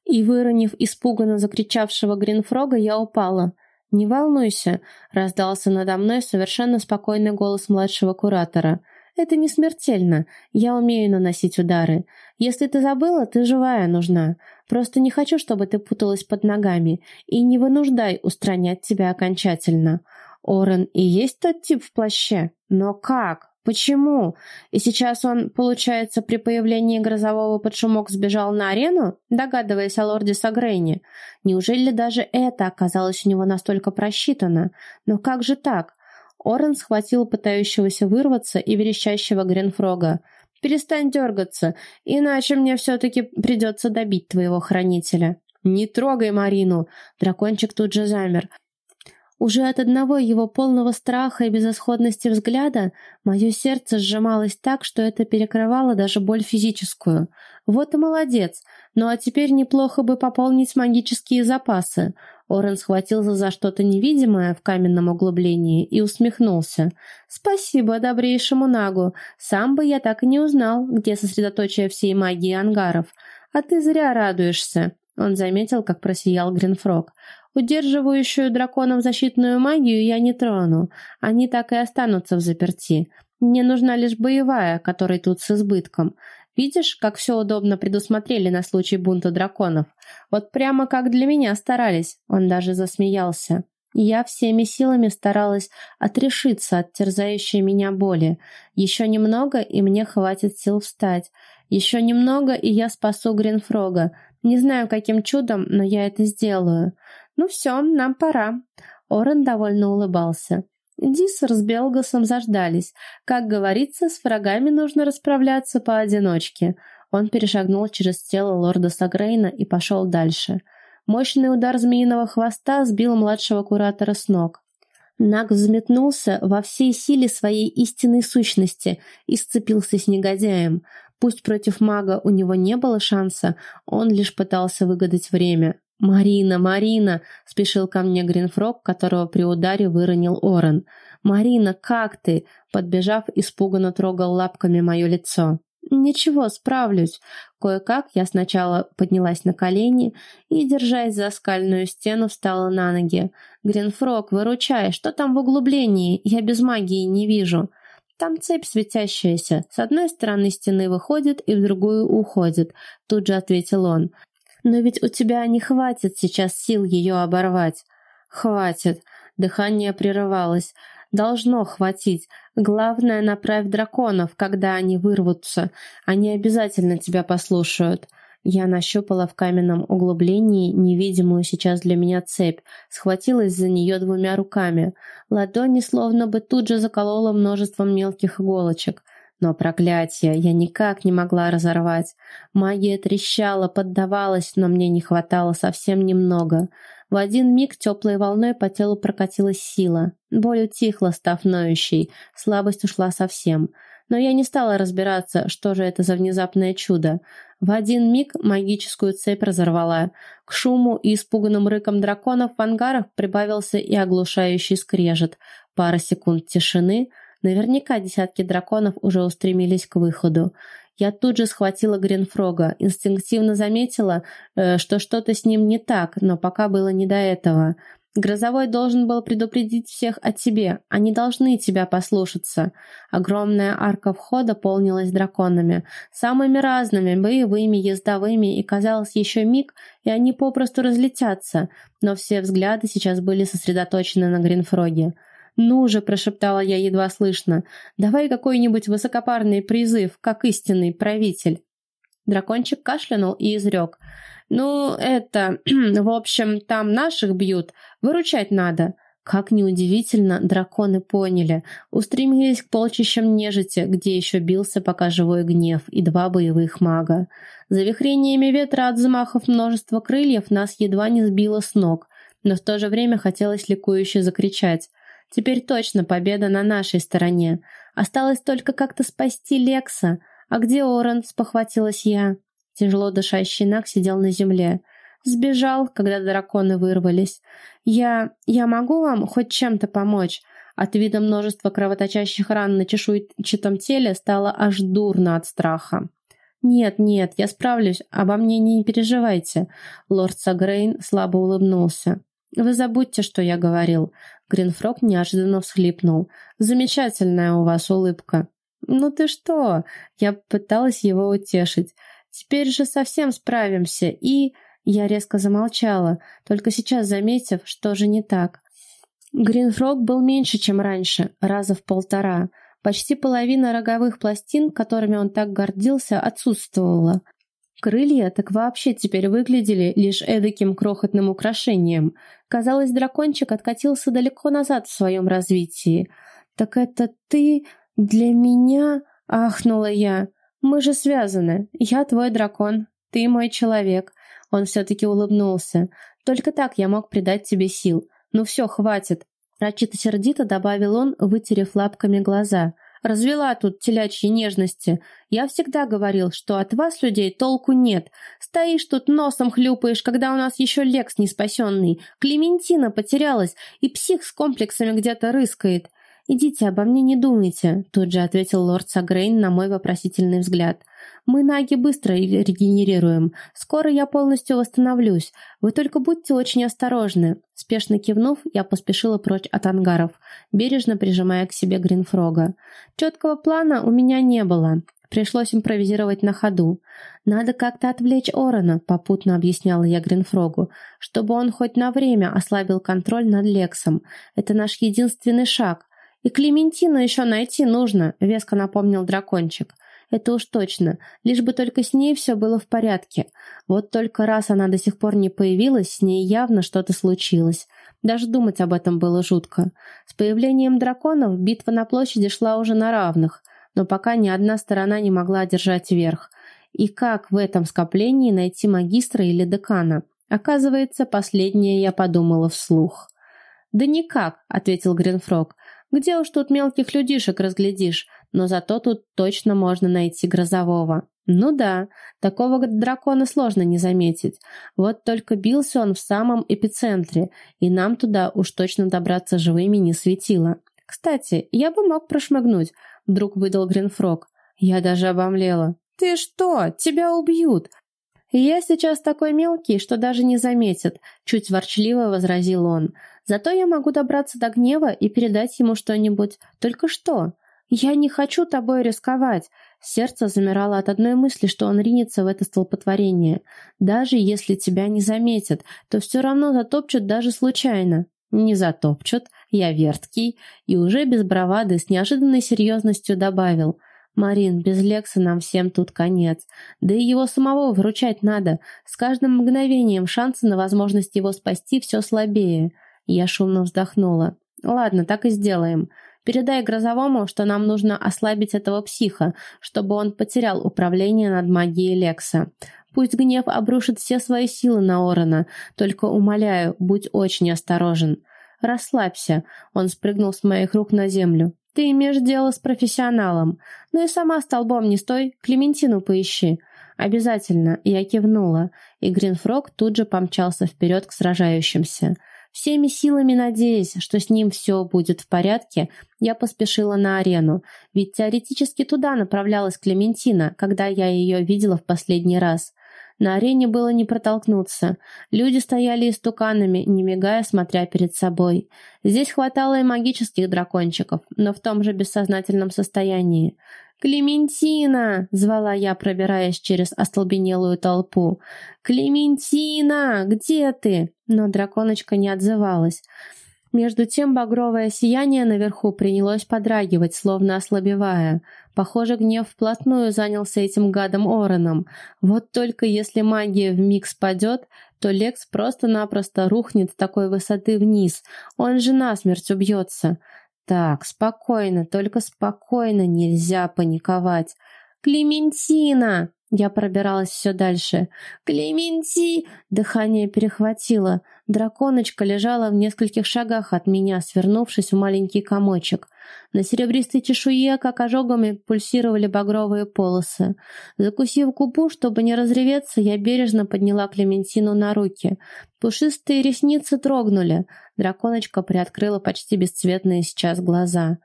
и выронив испуганно закричавшего Гринфрога, я упала. «Не волнуйся», — раздался надо мной совершенно спокойный голос младшего куратора. «Это не смертельно. Я умею наносить удары. Если ты забыла, ты живая нужна. Просто не хочу, чтобы ты путалась под ногами. И не вынуждай устранять тебя окончательно. Орен и есть тот тип в плаще? Но как?» Почему? И сейчас он, получается, при появлении грозового под шумок сбежал на арену, догадываясь о лорде Сагрейне? Неужели даже это оказалось у него настолько просчитано? Но как же так? Орен схватил пытающегося вырваться и верещащего Гринфрога. «Перестань дергаться, иначе мне все-таки придется добить твоего хранителя». «Не трогай Марину!» Дракончик тут же замер. Уже от одного его полного страха и безысходности взгляда мое сердце сжималось так, что это перекрывало даже боль физическую. Вот и молодец. Ну а теперь неплохо бы пополнить магические запасы. Орен схватился за что-то невидимое в каменном углублении и усмехнулся. «Спасибо добрейшему Нагу. Сам бы я так и не узнал, где сосредоточие всей магии ангаров. А ты зря радуешься». Он заметил, как просиял Гринфрог. «Удерживающую драконом защитную магию я не трону. Они так и останутся в заперти. Мне нужна лишь боевая, которой тут с избытком. Видишь, как все удобно предусмотрели на случай бунта драконов? Вот прямо как для меня старались. Он даже засмеялся. Я всеми силами старалась отрешиться от терзающей меня боли. Еще немного, и мне хватит сил встать. Еще немного, и я спасу Гринфрога. Не знаю, каким чудом, но я это сделаю. Ну все, нам пора. Орен довольно улыбался. Дисер с Белгасом заждались. Как говорится, с врагами нужно расправляться поодиночке. Он перешагнул через тело лорда Сагрейна и пошел дальше. Мощный удар змеиного хвоста сбил младшего куратора с ног. Наг взметнулся во всей силе своей истинной сущности и сцепился с негодяем. Пусть против мага у него не было шанса, он лишь пытался выгадать время. «Марина, Марина!» — спешил ко мне Гринфрог, которого при ударе выронил Орен. «Марина, как ты?» — подбежав, испуганно трогал лапками мое лицо. «Ничего, справлюсь». Кое-как я сначала поднялась на колени и, держась за скальную стену, встала на ноги. «Гринфрог, выручай, что там в углублении? Я без магии не вижу». Там цепь светящаяся. С одной стороны стены выходит и в другую уходит. Тут же ответил он. Но ведь у тебя не хватит сейчас сил ее оборвать. Хватит. Дыхание прерывалось. Должно хватить. Главное, направь драконов, когда они вырвутся. Они обязательно тебя послушают. Я нащупала в каменном углублении невидимую сейчас для меня цепь, схватилась за нее двумя руками. Ладони словно бы тут же заколола множеством мелких иголочек. Но проклятие я никак не могла разорвать. Магия трещала, поддавалась, но мне не хватало совсем немного. В один миг теплой волной по телу прокатилась сила. Боль утихла, став ноющей. Слабость ушла совсем. Но я не стала разбираться, что же это за внезапное чудо. В один миг магическую цепь разорвала. К шуму и испуганным рыкам драконов в ангарах прибавился и оглушающий скрежет. Пара секунд тишины — Наверняка десятки драконов уже устремились к выходу. Я тут же схватила Гринфрога, инстинктивно заметила, э, что что-то с ним не так, но пока было не до этого. Грозовой должен был предупредить всех о тебе. Они должны тебя послушаться. Огромная арка входа полнилась драконами. Самыми разными, боевыми, ездовыми, и казалось еще миг, и они попросту разлетятся. Но все взгляды сейчас были сосредоточены на Гринфроге. «Ну же», — прошептала я едва слышно, — «давай какой-нибудь высокопарный призыв, как истинный правитель». Дракончик кашлянул и изрек. «Ну, это... в общем, там наших бьют. Выручать надо». Как неудивительно, драконы поняли. Устремились к полчищам нежити, где еще бился пока живой гнев, и два боевых мага. Завихрениями ветра от взмахов множества крыльев нас едва не сбило с ног, но в то же время хотелось ликующе закричать. Теперь точно победа на нашей стороне. Осталось только как-то спасти Лекса. А где Орен? спохватилась я. Тяжело дышащий Нак сидел на земле. Сбежал, когда драконы вырвались. Я... я могу вам хоть чем-то помочь? От вида множества кровоточащих ран на чешуйчатом теле стало аж дурно от страха. «Нет, нет, я справлюсь, обо мне не переживайте», — лорд Сагрейн слабо улыбнулся. «Вы забудьте, что я говорил». Гринфрог неожиданно всхлипнул. «Замечательная у вас улыбка». «Ну ты что?» Я пыталась его утешить. «Теперь же совсем справимся, и...» Я резко замолчала, только сейчас заметив, что же не так. Гринфрог был меньше, чем раньше, раза в полтора. Почти половина роговых пластин, которыми он так гордился, отсутствовала. Крылья так вообще теперь выглядели лишь эдаким крохотным украшением. Казалось, дракончик откатился далеко назад в своем развитии. «Так это ты для меня?» — ахнула я. «Мы же связаны. Я твой дракон, ты мой человек». Он все-таки улыбнулся. «Только так я мог придать тебе сил. Ну все, хватит». Рачито-сердито добавил он, вытерев лапками глаза. Развела тут телячьи нежности. Я всегда говорил, что от вас, людей, толку нет. Стоишь тут носом хлюпаешь, когда у нас еще Лекс не спасенный. Клементина потерялась, и псих с комплексами где-то рыскает. «Идите, обо мне не думайте», — тут же ответил лорд Сагрейн на мой вопросительный взгляд. «Мы наги быстро регенерируем. Скоро я полностью восстановлюсь. Вы только будьте очень осторожны». Спешно кивнув, я поспешила прочь от ангаров, бережно прижимая к себе Гринфрога. Четкого плана у меня не было. Пришлось импровизировать на ходу. «Надо как-то отвлечь Орона», — попутно объясняла я Гринфрогу, «чтобы он хоть на время ослабил контроль над Лексом. Это наш единственный шаг. «И Клементину еще найти нужно», — веско напомнил дракончик. «Это уж точно. Лишь бы только с ней все было в порядке. Вот только раз она до сих пор не появилась, с ней явно что-то случилось. Даже думать об этом было жутко. С появлением драконов битва на площади шла уже на равных, но пока ни одна сторона не могла одержать верх. И как в этом скоплении найти магистра или декана? Оказывается, последнее я подумала вслух. «Да никак», — ответил Гринфрог. Где уж тут мелких людишек разглядишь, но зато тут точно можно найти грозового. Ну да, такого дракона сложно не заметить. Вот только бился он в самом эпицентре, и нам туда уж точно добраться живыми не светило. Кстати, я бы мог прошмыгнуть, вдруг выдал Гринфрог. Я даже обомлела. Ты что? Тебя убьют. «Я сейчас такой мелкий, что даже не заметит», — чуть ворчливо возразил он. «Зато я могу добраться до гнева и передать ему что-нибудь. Только что? Я не хочу тобой рисковать». Сердце замирало от одной мысли, что он ринется в это столпотворение. «Даже если тебя не заметят, то все равно затопчут даже случайно». «Не затопчут, я верткий», и уже без бравады с неожиданной серьезностью добавил — Марин, без Лекса нам всем тут конец. Да и его самого выручать надо. С каждым мгновением шансы на возможность его спасти все слабее. Я шумно вздохнула. Ладно, так и сделаем. Передай Грозовому, что нам нужно ослабить этого психа, чтобы он потерял управление над магией Лекса. Пусть гнев обрушит все свои силы на Орона, только умоляю, будь очень осторожен. Расслабься. Он спрыгнул с моих рук на землю. Ты имеешь дело с профессионалом. Ну и сама столбом не стой, Клементину поищи. Обязательно, я кивнула, и Гринфрог тут же помчался вперед к сражающимся. Всеми силами надеясь, что с ним все будет в порядке, я поспешила на арену, ведь теоретически туда направлялась Клементина, когда я ее видела в последний раз. На арене было не протолкнуться. Люди стояли истуканами, не мигая, смотря перед собой. Здесь хватало и магических дракончиков, но в том же бессознательном состоянии. «Клементина!» — звала я, пробираясь через остолбенелую толпу. «Клементина! Где ты?» Но драконочка не отзывалась. Между тем багровое сияние наверху принялось подрагивать, словно ослабевая. Похоже, гнев вплотную занялся этим гадом Ороном. Вот только если магия вмиг спадет, то Лекс просто-напросто рухнет с такой высоты вниз. Он же насмерть убьется. Так, спокойно, только спокойно, нельзя паниковать. «Клементина!» Я пробиралась все дальше. «Клементи!» Дыхание перехватило. Драконочка лежала в нескольких шагах от меня, свернувшись в маленький комочек. На серебристой чешуе, как ожогами, пульсировали багровые полосы. Закусив губу, чтобы не разреветься, я бережно подняла Клементину на руки. Пушистые ресницы трогнули. Драконочка приоткрыла почти бесцветные сейчас глаза.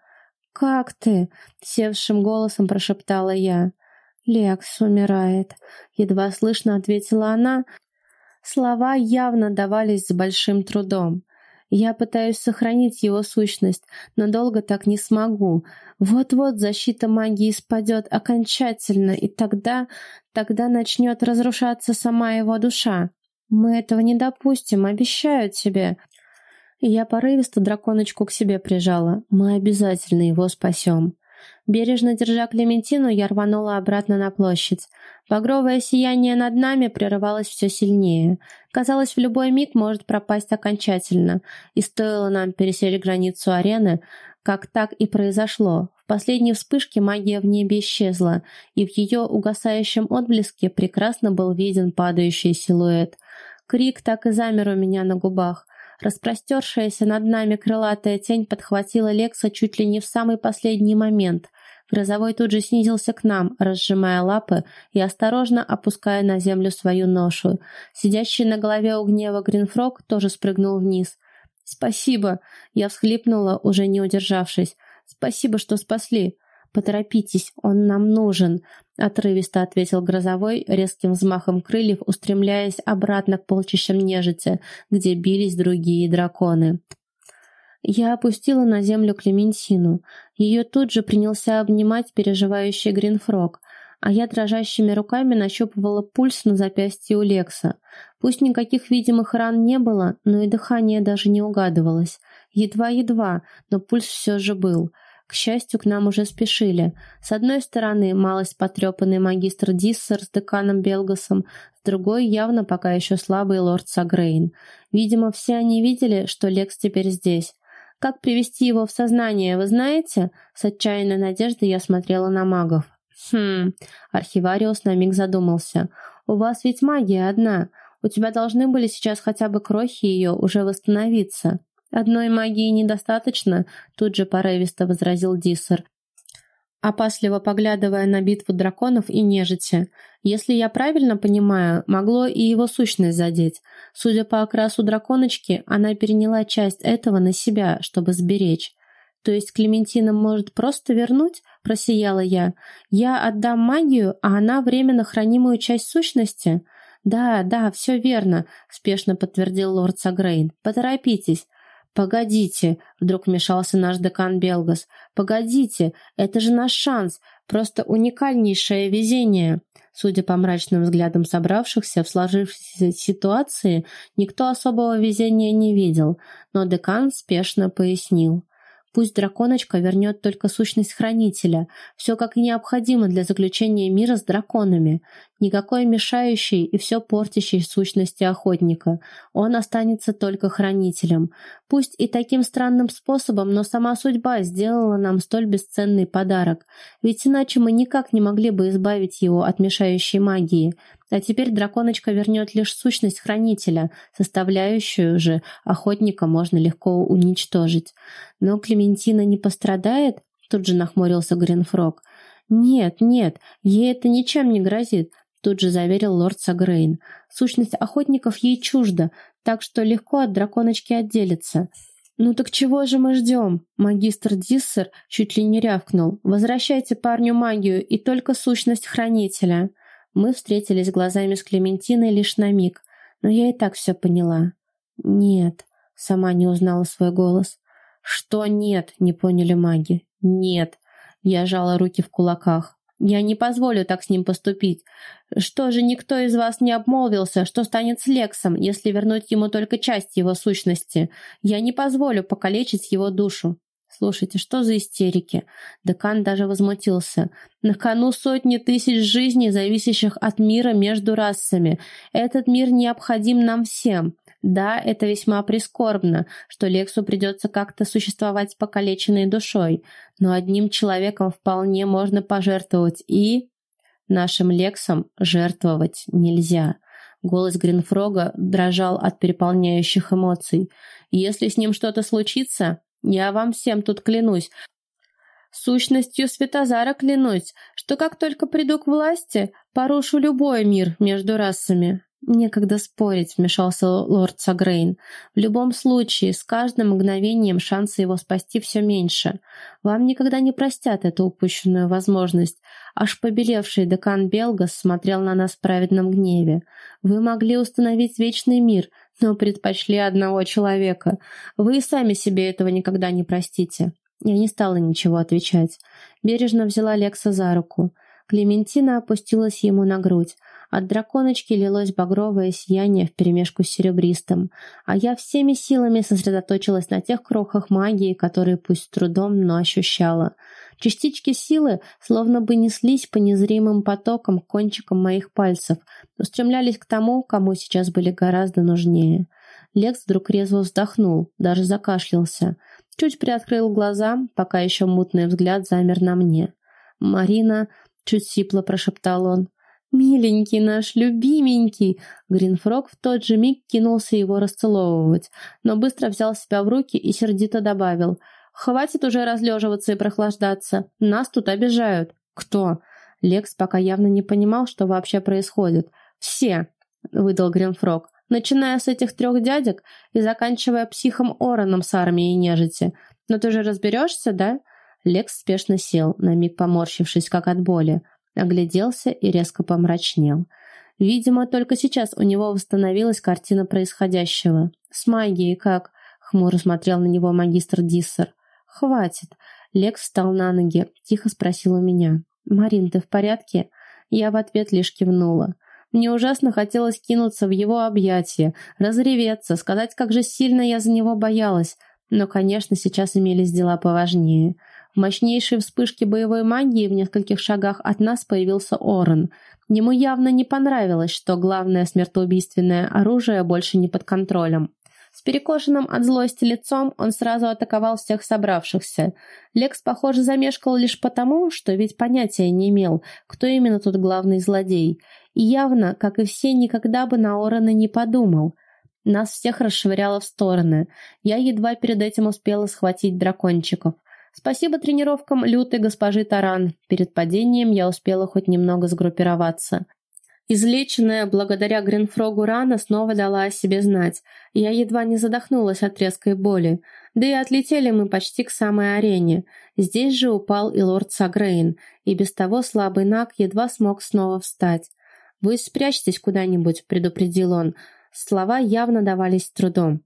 «Как ты?» — севшим голосом прошептала я. «Лекс умирает», — едва слышно ответила она. Слова явно давались с большим трудом. Я пытаюсь сохранить его сущность, но долго так не смогу. Вот-вот защита магии спадет окончательно, и тогда... тогда начнет разрушаться сама его душа. Мы этого не допустим, обещаю тебе. Я порывисто драконочку к себе прижала. Мы обязательно его спасем. Бережно держа Клементину, я рванула обратно на площадь. Багровое сияние над нами прерывалось все сильнее. Казалось, в любой миг может пропасть окончательно. И стоило нам пересечь границу арены, как так и произошло. В последней вспышке магия в небе исчезла, и в ее угасающем отблеске прекрасно был виден падающий силуэт. Крик так и замер у меня на губах. Распростершаяся над нами крылатая тень подхватила Лекса чуть ли не в самый последний момент. Грозовой тут же снизился к нам, разжимая лапы и осторожно опуская на землю свою ношу. Сидящий на голове у гнева Гринфрог тоже спрыгнул вниз. «Спасибо!» — я всхлипнула, уже не удержавшись. «Спасибо, что спасли!» «Поторопитесь, он нам нужен», — отрывисто ответил Грозовой, резким взмахом крыльев устремляясь обратно к полчищам нежити, где бились другие драконы. Я опустила на землю Клементину. Ее тут же принялся обнимать переживающий Гринфрог, а я дрожащими руками нащупывала пульс на запястье у Лекса. Пусть никаких видимых ран не было, но и дыхание даже не угадывалось. Едва-едва, но пульс все же был — к счастью, к нам уже спешили. С одной стороны, малость потрепанный магистр Диссер с деканом Белгасом, с другой явно пока еще слабый лорд Сагрейн. Видимо, все они видели, что Лекс теперь здесь. Как привести его в сознание, вы знаете? С отчаянной надеждой я смотрела на магов. Хм, архивариус на миг задумался. У вас ведь магия одна. У тебя должны были сейчас хотя бы крохи ее уже восстановиться. «Одной магии недостаточно», — тут же порывисто возразил Диссер, опасливо поглядывая на битву драконов и нежити. «Если я правильно понимаю, могло и его сущность задеть. Судя по окрасу драконочки, она переняла часть этого на себя, чтобы сберечь. То есть Клементина может просто вернуть?» — просияла я. «Я отдам магию, а она временно хранимую часть сущности?» «Да, да, все верно», — спешно подтвердил лорд Сагрейн. «Поторопитесь. «Погодите», — вдруг вмешался наш декан Белгас, «погодите, это же наш шанс, просто уникальнейшее везение». Судя по мрачным взглядам собравшихся в сложившейся ситуации, никто особого везения не видел, но декан спешно пояснил. Пусть драконочка вернет только сущность хранителя, все как и необходимо для заключения мира с драконами. Никакой мешающей и все портящей сущности охотника. Он останется только хранителем. Пусть и таким странным способом, но сама судьба сделала нам столь бесценный подарок. Ведь иначе мы никак не могли бы избавить его от мешающей магии. А теперь драконочка вернет лишь сущность хранителя, составляющую же охотника можно легко уничтожить. Но Клементина не пострадает? Тут же нахмурился Гринфрог. «Нет, нет, ей это ничем не грозит», — тут же заверил лорд Сагрейн. «Сущность охотников ей чужда, так что легко от драконочки отделится». «Ну так чего же мы ждем?» Магистр Диссер чуть ли не рявкнул. «Возвращайте парню магию и только сущность хранителя». Мы встретились глазами с Клементиной лишь на миг, но я и так все поняла. «Нет», — сама не узнала свой голос. «Что нет?» — не поняли маги. «Нет». Я жала руки в кулаках. «Я не позволю так с ним поступить. Что же никто из вас не обмолвился, что станет с Лексом, если вернуть ему только часть его сущности? Я не позволю покалечить его душу. Слушайте, что за истерики? Декан даже возмутился. На кону сотни тысяч жизней, зависящих от мира между расами. Этот мир необходим нам всем. Да, это весьма прискорбно, что Лексу придется как-то существовать с покалеченной душой, но одним человеком вполне можно пожертвовать и... Нашим Лексом жертвовать нельзя. Голос Гринфрога дрожал от переполняющих эмоций. Если с ним что-то случится, я вам всем тут клянусь, сущностью Светозара клянусь, что как только приду к власти, порушу любой мир между расами. Некогда спорить, вмешался лорд Сагрейн. В любом случае, с каждым мгновением шансы его спасти все меньше. Вам никогда не простят эту упущенную возможность. Аж побелевший декан Белгас смотрел на нас в праведном гневе. Вы могли установить вечный мир, но предпочли одного человека. Вы и сами себе этого никогда не простите. Я не стала ничего отвечать. Бережно взяла Лекса за руку. Клементина опустилась ему на грудь. От драконочки лилось багровое сияние вперемешку с серебристым, а я всеми силами сосредоточилась на тех крохах магии, которые пусть с трудом, но ощущала. Частички силы словно бы неслись по незримым потокам к кончикам моих пальцев, устремлялись к тому, кому сейчас были гораздо нужнее. Лекс вдруг резво вздохнул, даже закашлялся. Чуть приоткрыл глаза, пока еще мутный взгляд замер на мне. «Марина...» — чуть сипло прошептал он. «Миленький наш, любименький!» Гринфрог в тот же миг кинулся его расцеловывать, но быстро взял себя в руки и сердито добавил. Хватит уже разлеживаться и прохлаждаться. Нас тут обижают. Кто? Лекс пока явно не понимал, что вообще происходит. Все, выдал Гринфрог. Начиная с этих трех дядек и заканчивая психом Ороном с армией нежити. Но ты же разберешься, да? Лекс спешно сел, на миг поморщившись, как от боли. Огляделся и резко помрачнел. Видимо, только сейчас у него восстановилась картина происходящего. «С магией как?» — хмуро смотрел на него магистр Диссер. «Хватит!» Лекс встал на ноги, тихо спросил у меня. «Марин, ты в порядке?» Я в ответ лишь кивнула. Мне ужасно хотелось кинуться в его объятия, разреветься, сказать, как же сильно я за него боялась. Но, конечно, сейчас имелись дела поважнее. Мощнейшей вспышке боевой магии в нескольких шагах от нас появился Орен. Ему явно не понравилось, что главное смертоубийственное оружие больше не под контролем. С перекошенным от злости лицом он сразу атаковал всех собравшихся. Лекс, похоже, замешкал лишь потому, что ведь понятия не имел, кто именно тут главный злодей. И явно, как и все, никогда бы на Орена не подумал. Нас всех расшвыряло в стороны. Я едва перед этим успела схватить дракончиков. Спасибо тренировкам лютой госпожи Таран. Перед падением я успела хоть немного сгруппироваться. Излеченная благодаря Гринфрогу рана снова дала о себе знать. Я едва не задохнулась от резкой боли. Да и отлетели мы почти к самой арене. Здесь же упал и лорд Сагрейн, и без того слабый Наг едва смог снова встать. «Вы спрячьтесь куда-нибудь», — предупредил он. Слова явно давались трудом.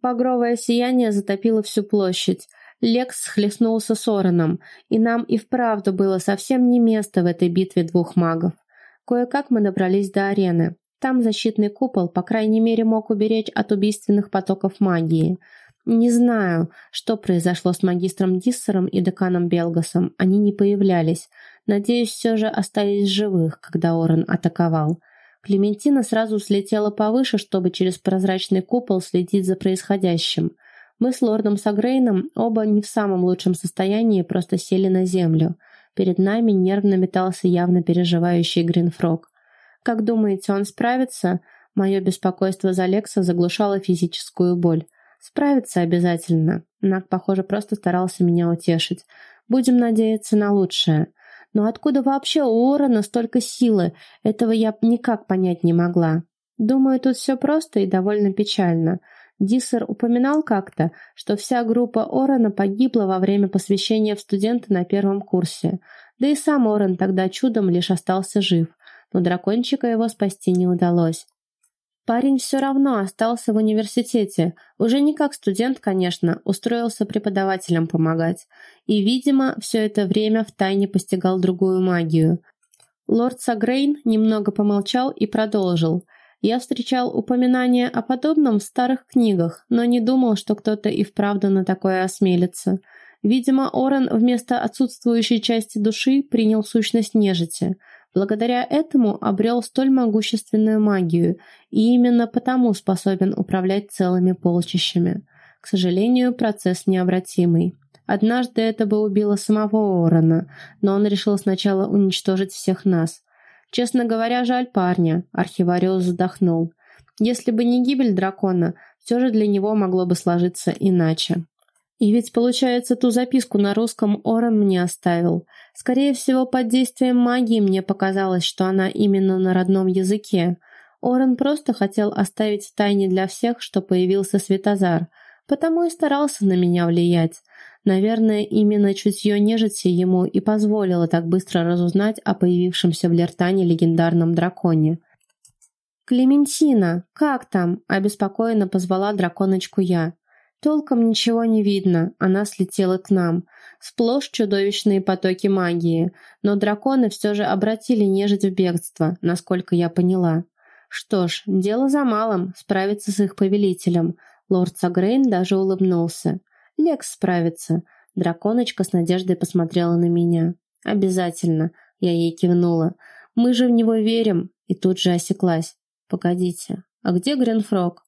Багровое сияние затопило всю площадь. Лекс схлестнулся с Ороном, и нам и вправду было совсем не место в этой битве двух магов. Кое-как мы добрались до арены. Там защитный купол, по крайней мере, мог уберечь от убийственных потоков магии. Не знаю, что произошло с магистром Диссером и деканом Белгасом. Они не появлялись. Надеюсь, все же остались живых, когда Орен атаковал. Клементина сразу слетела повыше, чтобы через прозрачный купол следить за происходящим. Мы с лордом Сагрейном оба не в самом лучшем состоянии, просто сели на землю. Перед нами нервно метался явно переживающий Гринфрог. «Как думаете, он справится?» Мое беспокойство за Лекса заглушало физическую боль. «Справится обязательно». Нак, похоже, просто старался меня утешить. «Будем надеяться на лучшее». Но откуда вообще у Орона столько силы? Этого я никак понять не могла. Думаю, тут все просто и довольно печально. Диссер упоминал как-то, что вся группа Орена погибла во время посвящения в студенты на первом курсе. Да и сам Орен тогда чудом лишь остался жив, но дракончика его спасти не удалось. Парень все равно остался в университете, уже не как студент, конечно, устроился преподавателем помогать. И, видимо, все это время втайне постигал другую магию. Лорд Сагрейн немного помолчал и продолжил – я встречал упоминания о подобном в старых книгах, но не думал, что кто-то и вправду на такое осмелится. Видимо, Орен вместо отсутствующей части души принял сущность нежити. Благодаря этому обрел столь могущественную магию, и именно потому способен управлять целыми полчищами. К сожалению, процесс необратимый. Однажды это бы убило самого Орена, но он решил сначала уничтожить всех нас. Честно говоря, жаль парня, архивариус вздохнул. Если бы не гибель дракона, все же для него могло бы сложиться иначе. И ведь, получается, ту записку на русском Орен мне оставил. Скорее всего, под действием магии мне показалось, что она именно на родном языке. Орен просто хотел оставить в тайне для всех, что появился Светозар, потому и старался на меня влиять. Наверное, именно чутье нежити ему и позволило так быстро разузнать о появившемся в Лертане легендарном драконе. «Клементина, как там?» – обеспокоенно позвала драконочку я. Толком ничего не видно, она слетела к нам. Сплошь чудовищные потоки магии, но драконы все же обратили нежить в бегство, насколько я поняла. Что ж, дело за малым – справиться с их повелителем. Лорд Сагрейн даже улыбнулся. Лекс справится. Драконочка с надеждой посмотрела на меня. Обязательно. Я ей кивнула. Мы же в него верим. И тут же осеклась. Погодите, а где Гринфрог?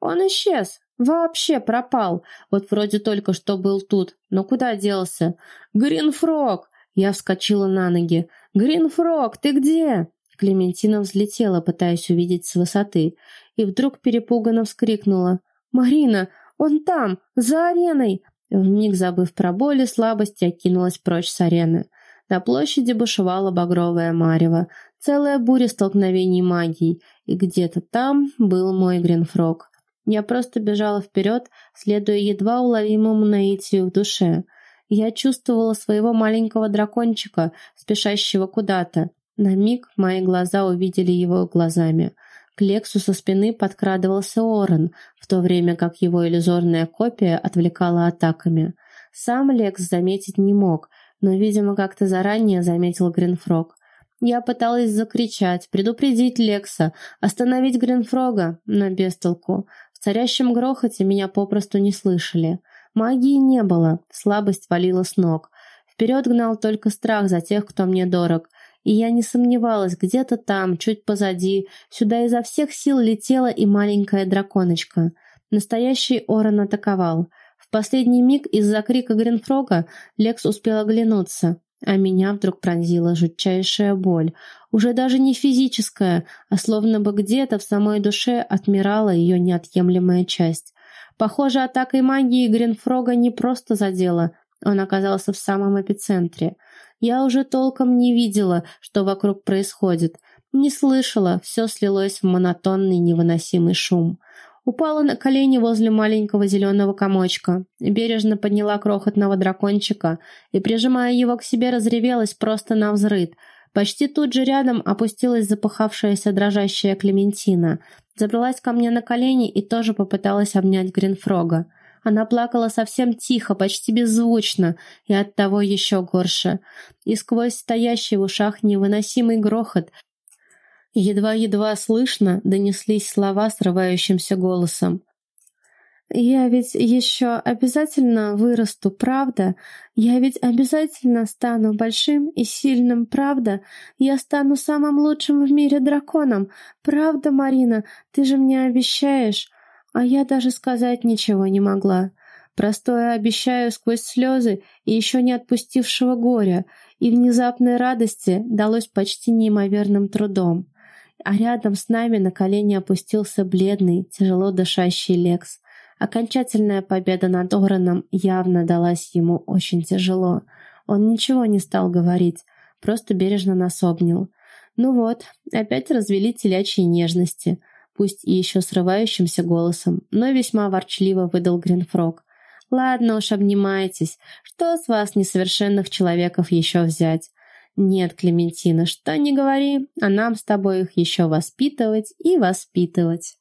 Он исчез. Вообще пропал. Вот вроде только что был тут. Но куда делся? Гринфрог! Я вскочила на ноги. Гринфрог, ты где? Клементина взлетела, пытаясь увидеть с высоты, и вдруг перепуганно вскрикнула. «Марина, он там, за ареной! Вмиг забыв про боль и слабость, я кинулась прочь с арены. На площади бушевала багровая марево, целая буря столкновений магий, и где-то там был мой Гринфрог. Я просто бежала вперед, следуя едва уловимому наитию в душе. Я чувствовала своего маленького дракончика, спешащего куда-то. На миг мои глаза увидели его глазами. К Лексу со спины подкрадывался Орен, в то время как его иллюзорная копия отвлекала атаками. Сам Лекс заметить не мог, но, видимо, как-то заранее заметил Гринфрог. Я пыталась закричать, предупредить Лекса, остановить Гринфрога, но без толку. В царящем грохоте меня попросту не слышали. Магии не было, слабость валила с ног. Вперед гнал только страх за тех, кто мне дорог. И я не сомневалась, где-то там, чуть позади, сюда изо всех сил летела и маленькая драконочка. Настоящий Оран атаковал. В последний миг из-за крика Гринфрога Лекс успел оглянуться. А меня вдруг пронзила жутчайшая боль. Уже даже не физическая, а словно бы где-то в самой душе отмирала ее неотъемлемая часть. Похоже, атакой магии Гринфрога не просто задела, он оказался в самом эпицентре. Я уже толком не видела, что вокруг происходит. Не слышала, все слилось в монотонный невыносимый шум. Упала на колени возле маленького зеленого комочка, бережно подняла крохотного дракончика и, прижимая его к себе, разревелась просто на взрыд. Почти тут же рядом опустилась запыхавшаяся дрожащая Клементина. Забралась ко мне на колени и тоже попыталась обнять Гринфрога. Она плакала совсем тихо, почти беззвучно, и оттого еще горше. И сквозь стоящий в ушах невыносимый грохот Едва-едва слышно донеслись слова срывающимся голосом. «Я ведь еще обязательно вырасту, правда? Я ведь обязательно стану большим и сильным, правда? Я стану самым лучшим в мире драконом, правда, Марина? Ты же мне обещаешь?» А я даже сказать ничего не могла. Простое обещаю сквозь слезы и еще не отпустившего горя, и внезапной радости далось почти неимоверным трудом а рядом с нами на колени опустился бледный, тяжело дышащий Лекс. Окончательная победа над Ораном явно далась ему очень тяжело. Он ничего не стал говорить, просто бережно нас обнял. Ну вот, опять развели телячьи нежности, пусть и еще срывающимся голосом, но весьма ворчливо выдал Гринфрог. «Ладно уж, обнимайтесь. Что с вас, несовершенных человеков, еще взять? Нет, Клементина, что не говори, а нам с тобой их еще воспитывать и воспитывать.